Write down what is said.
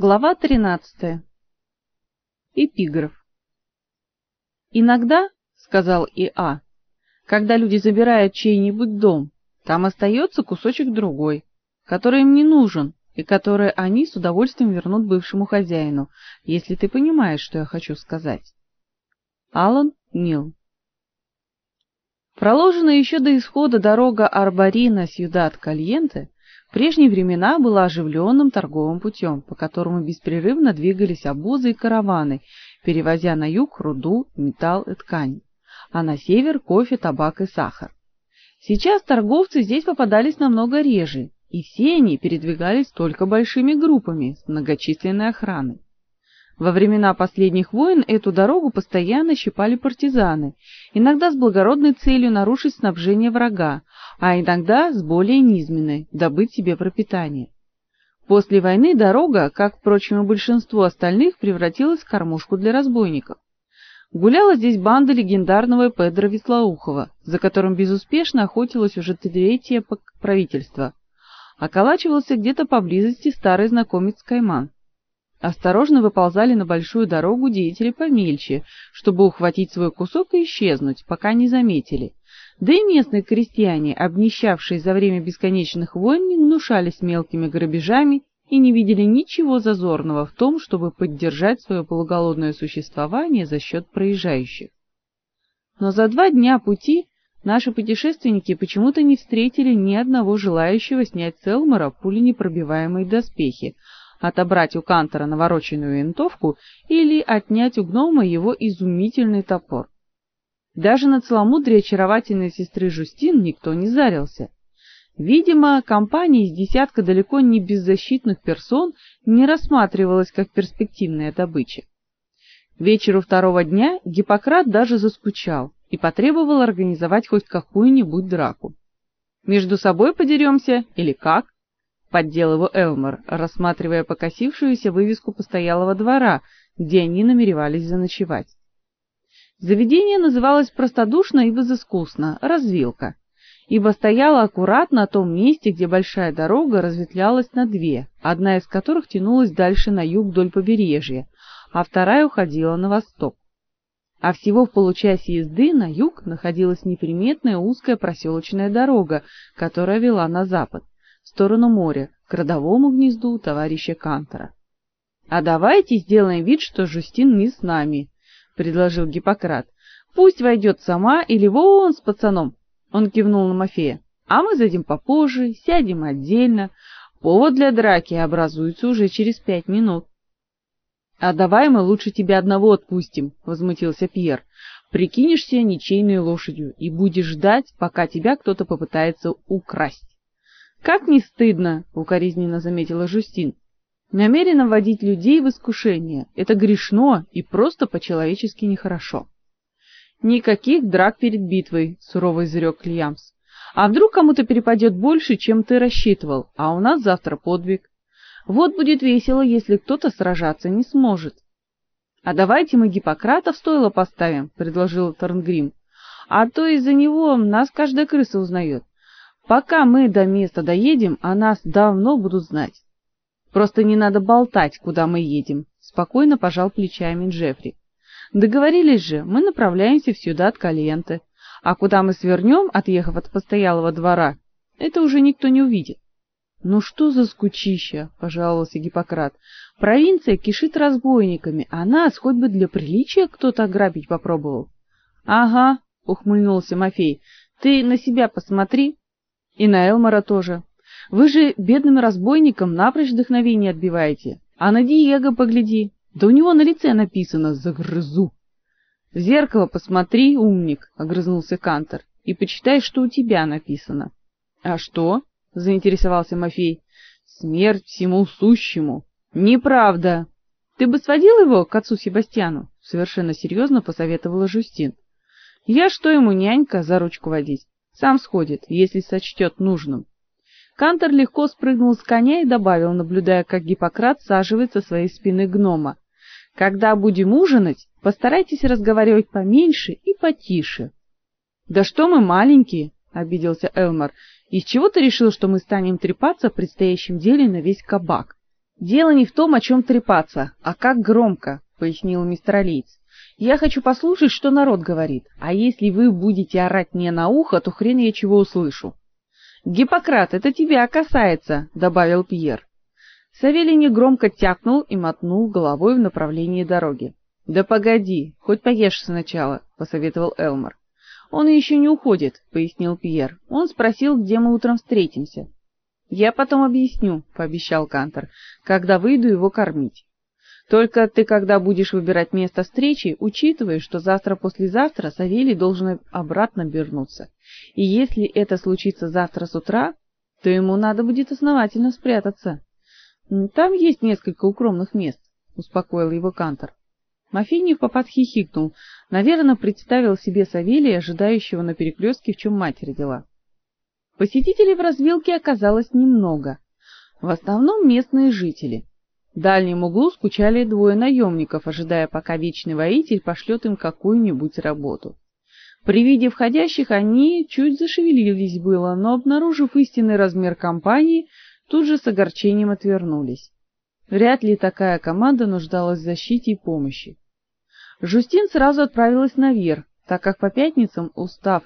Глава 13. Эпиграф. Иногда, сказал И.А., когда люди забирают чей-нибудь дом, там остается кусочек другой, который им не нужен и который они с удовольствием вернут бывшему хозяину, если ты понимаешь, что я хочу сказать. Алан Милл. Проложенная еще до исхода дорога Арбарина-Сьюдад-Кальенте в прежние времена была оживленным торговым путем, по которому беспрерывно двигались обозы и караваны, перевозя на юг руду, металл и ткань, а на север кофе, табак и сахар. Сейчас торговцы здесь попадались намного реже, и все они передвигались только большими группами с многочисленной охраной. Во времена последних войн эту дорогу постоянно щипали партизаны, иногда с благородной целью нарушить снабжение врага, а иногда с более низменной добыть себе пропитание. После войны дорога, как, впрочем, и большинство остальных, превратилась в кормушку для разбойников. Гуляла здесь банда легендарного Педро Вислоухова, за которым безуспешно охотилось уже третье правительство. Околачивался где-то поблизости старый знакомец Кайман. Осторожно выползали на большую дорогу деятели помельче, чтобы ухватить свой кусок и исчезнуть, пока не заметили. Да и местные крестьяне, обнищавшие за время бесконечных войн, не гнушались мелкими грабежами и не видели ничего зазорного в том, чтобы поддержать свое полуголодное существование за счет проезжающих. Но за два дня пути наши путешественники почему-то не встретили ни одного желающего снять с Элмора пуленепробиваемые доспехи, отобрать у Кантора навороченную винтовку или отнять у гнома его изумительный топор. Даже на целомудрие очаровательной сестры Жустин никто не зарился. Видимо, компания из десятка далеко не беззащитных персон не рассматривалась как перспективная добыча. вечеру второго дня Гиппократ даже заскучал и потребовал организовать хоть какую-нибудь драку. Между собой подеремся или как? Поддел его рассматривая покосившуюся вывеску постоялого двора, где они намеревались заночевать. Заведение называлось простодушно и безыскусно развилка, ибо стояло аккуратно на том месте, где большая дорога разветвлялась на две, одна из которых тянулась дальше на юг вдоль побережья, а вторая уходила на восток. А всего в получасе езды на юг находилась неприметная узкая проселочная дорога, которая вела на запад в сторону моря, к родовому гнезду товарища Кантора. А давайте сделаем вид, что Жустин не с нами, предложил Гиппократ. Пусть войдет сама или вон с пацаном. Он кивнул на Мафея. А мы зайдем попозже, сядем отдельно. Повод для драки образуется уже через пять минут. А давай мы лучше тебя одного отпустим, возмутился Пьер. Прикинешься ничейной лошадью и будешь ждать, пока тебя кто-то попытается украсть. Как не стыдно, укоризненно заметила Жустин. Намеренно вводить людей в искушение это грешно и просто по-человечески нехорошо. Никаких драк перед битвой, сурово изрек Льямс. А вдруг кому-то перепадет больше, чем ты рассчитывал, а у нас завтра подвиг. Вот будет весело, если кто-то сражаться не сможет. А давайте мы Гиппократа в стойло поставим, предложил Торнгрим. А то из-за него нас каждая крыса узнает. Пока мы до места доедем, о нас давно будут знать. Просто не надо болтать, куда мы едем, спокойно пожал плечами Джеффри. Договорились же, мы направляемся в Сьюдад Кальенте, а куда мы свернем, отъехав от постоялого двора, это уже никто не увидит. Ну что за скучища, пожаловался Гиппократ. Провинция кишит разбойниками, а нас хоть бы для приличия кто-то ограбить попробовал. Ага, ухмыльнулся Мафей. Ты на себя посмотри. И на Элмара тоже. Вы же бедным разбойникам напрочь вдохновение отбиваете. А на Диего погляди. Да у него на лице написано «Загрызу». В зеркало посмотри, умник, огрызнулся Кантор, и почитай, что у тебя написано. А что? заинтересовался Мафей. Смерть всему сущему. Неправда. Ты бы сводил его к отцу Себастьяну, совершенно серьезно посоветовала Жустин. Я что ему нянька за ручку водить? Сам сходит, если сочтет нужным. Кантор легко спрыгнул с коня и добавил, наблюдая, как Гиппократ саживает со своей спины гнома: "Когда будем ужинать, постарайтесь разговаривать поменьше и потише". "Да что мы маленькие", обиделся Элмар. "Из чего ты решил, что мы станем трепаться о предстоящем деле на весь кабак? Дело не в том, о чем трепаться, а как громко, пояснил мистер Алиц. Я хочу послушать, что народ говорит. А если вы будете орать мне на ухо, то хрен я чего услышу. Гиппократ, это тебя касается, добавил Пьер. Савелий негромко тякнул и мотнул головой в направлении дороги. Да погоди, хоть поешь сначала, посоветовал Элмор. Он еще не уходит, пояснил Пьер. Он спросил, где мы утром встретимся. Я потом объясню, пообещал Кантор, когда выйду его кормить. Только ты, когда будешь выбирать место встречи, учитывай, что завтра-послезавтра Савелий должен обратно вернуться. И если это случится завтра с утра, то ему надо будет основательно спрятаться. Там есть несколько укромных мест, успокоил его Кантор. Мафиньев попад хихикнул, наверное, представил себе Савелия, ожидающего на перекрестке, в чем мать родила. Посетителей в развилке оказалось немного. В основном местные жители. В дальнем углу скучали двое наемников, ожидая, пока вечный воитель пошлет им какую-нибудь работу. При виде входящих они чуть зашевелились было, но, обнаружив истинный размер компании, тут же с огорчением отвернулись. Вряд ли такая команда нуждалась в защите и помощи. Жустин сразу отправилась наверх, так как по пятницам, устав